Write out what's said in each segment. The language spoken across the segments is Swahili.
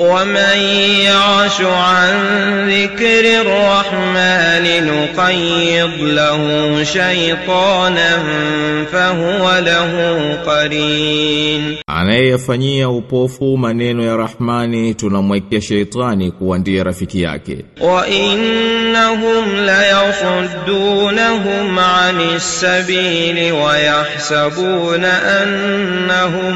ومن يعش عن ذكر الرحمن نقيض له شيطانا فهو له قرين Anayefanyia upofu maneno ya Rahmani tunamwekea sheitani kuwa ndiye rafiki yake. وإنهم ليصدونهم عن السبيل ويحسبون أنهم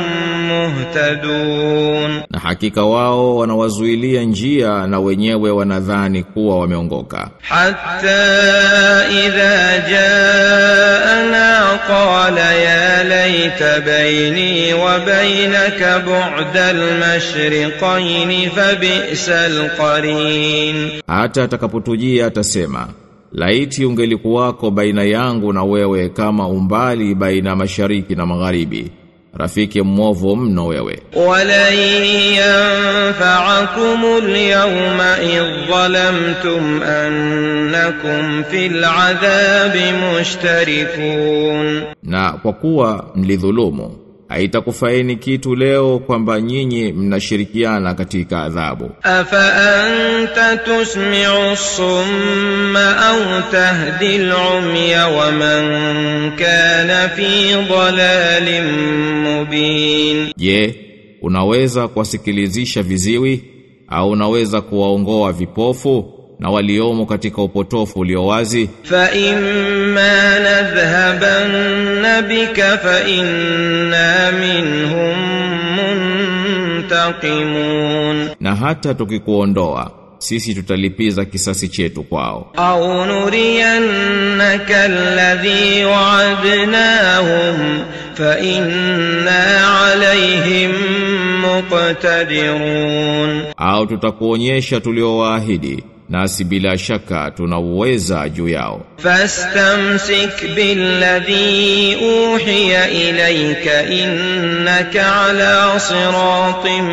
مهتدون Na hakika wao wanawazuilia njia na wenyewe wanadhani kuwa wameongoka. Hatta idha jaana qala ya laita baini wa bainaka bu'da al-mashriqayn fa bi'sa al-qarin, hata atakapotujia atasema laiti ungelikuwako baina yangu na wewe kama umbali baina mashariki na magharibi rafiki mwovu mno wewe. Walan yanfa'akum al-yawma idh zalamtum annakum fil adhabi mushtarikun. Na kwa kuwa mlidhulumu haitakufaini kitu leo kwamba nyinyi mnashirikiana katika adhabu. Afa anta tusmi'u summa au tahdi al-umya wa man kana fi dhalalin mubin, je, unaweza kuwasikilizisha viziwi au unaweza kuwaongoa vipofu? na waliomo katika upotofu ulio wazi. Fa imma nadhhaban nabika fa inna minhum muntaqimun. Na hata tukikuondoa sisi tutalipiza kisasi chetu kwao. Au nuriyannaka alladhi wa'adnahum fa inna alayhim muqtadirun. Au tutakuonyesha tuliowaahidi nasi bila shaka tunauweza juu yao. Fastamsik billadhi uhiya ilayka innaka ala siratin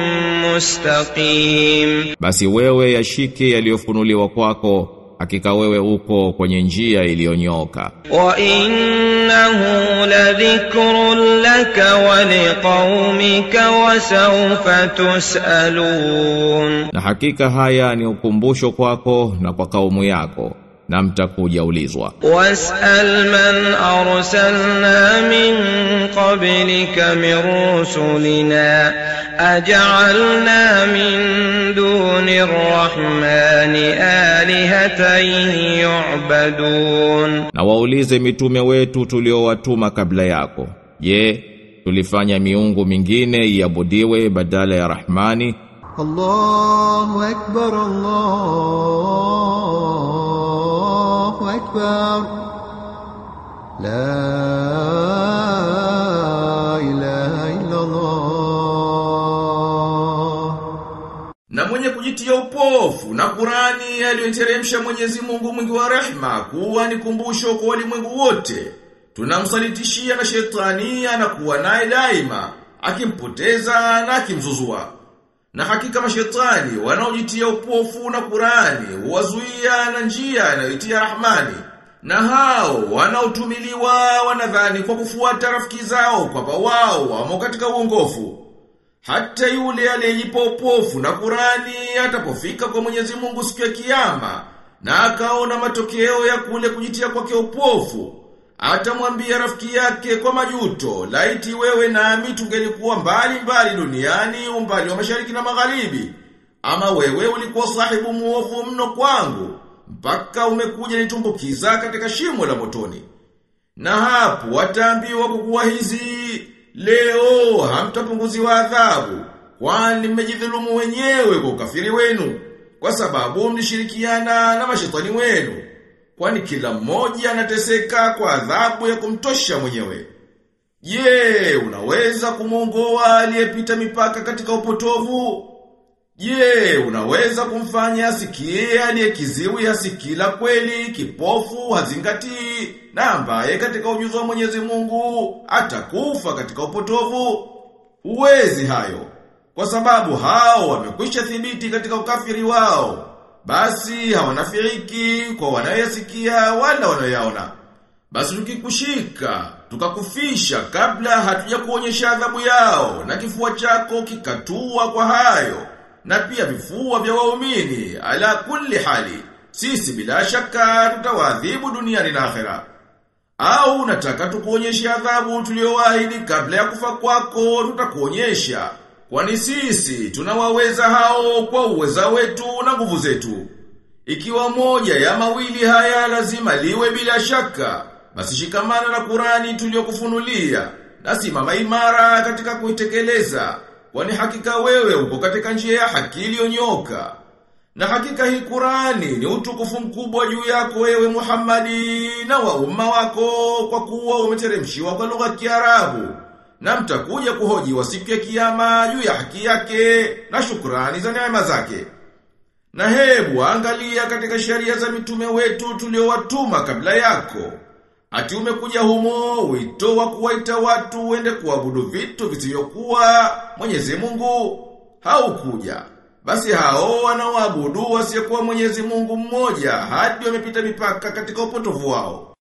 mustaqim, basi wewe yashike yaliyofunuliwa kwako hakika wewe uko kwenye njia iliyonyoka. Wa innahu ladhikrun laka wa liqaumika wa sawfa tusalun, na hakika haya ni ukumbusho kwako na kwa kaumu yako na mtakuja ulizwa. Was'al man arsalna min qablika min rusulina aj'alna min duni rrahmani alihatan yu'badun, na waulize mitume wetu tuliowatuma kabla yako, je, tulifanya miungu mingine iabudiwe badala ya Rahmani? Allahu akbar Allah أكبر لا إله إلا الله Na mwenye kujitia upofu na Qurani aliyoteremsha Mwenyezi Mungu mwingi wa rehma kuwa ni kumbusho kwa walimwengu wote. Tunamsalitishia na shetani anakuwa naye daima, akimpoteza na akimzuzua. Na hakika mashetani wanaojitia upofu na Qurani wazuia na njia inayoitia Rahmani. Na hao wanaotumiliwa wanadhani kwa kufuata rafiki zao kwamba wao wamo katika uongofu. Hata yule aliyejipa upofu na Qurani atapofika kwa Mwenyezi Mungu siku ya kiyama na akaona matokeo ya kule kujitia kwake upofu, atamwambia rafiki yake kwa majuto, laiti wewe nami tungelikuwa mbali mbali duniani, umbali wa mashariki na magharibi. Ama wewe ulikuwa sahibu muovu mno kwangu, mpaka umekuja nitumbukiza katika shimo la motoni. Na hapo wataambiwa kukuwa hizi leo hamtapunguziwa adhabu kwani mmejidhulumu wenyewe kwa ukafiri wenu kwa sababu mlishirikiana na mashetani wenu kwani kila mmoja anateseka kwa adhabu ya kumtosha mwenyewe. Je, unaweza kumwongoa aliyepita mipaka katika upotovu? Je, unaweza kumfanya asikie aliyekiziwi hasikila kweli, kipofu, hazingatii, na ambaye katika ujuzi wa Mwenyezi Mungu atakufa katika upotovu? Uwezi hayo, kwa sababu hao wamekwisha thibiti katika ukafiri wao. Basi hawanafiriki kwa wanayasikia wala wanayaona. Basi tukikushika, tukakufisha kabla hatuja kuonyesha adhabu yao, na kifua chako kikatua kwa hayo, na pia vifua vya waumini ala kulli hali. Sisi bila shaka tutawaadhibu duniani na akhera. Au nataka tukuonyeshe adhabu tuliyowaahidi kabla ya kufa kwako tutakuonyesha. Kwani sisi tunawaweza hao kwa uweza wetu na nguvu zetu. Ikiwa moja ya mawili haya lazima liwe bila shaka, basi shikamana na Qurani tuliyokufunulia na simama imara katika kuitekeleza, kwani hakika wewe uko katika njia ya haki iliyonyoka. Na hakika hii Qurani ni utukufu mkubwa juu yako wewe Muhammadi na wa umma wako kwa kuwa umeteremshiwa kwa lugha ya Kiarabu. Na mtakuja kuhojiwa siku ya kiyama juu ya haki yake na shukrani za neema zake. Na hebu angalia katika sheria za mitume wetu tuliowatuma kabla yako. Ati umekuja humo wito wa kuwaita watu uende kuabudu vitu visivyokuwa Mwenyezi Mungu haukuja. Basi hao wanaoabudu wasiyekuwa Mwenyezi Mungu mmoja hadi wamepita mipaka katika upotovu wao.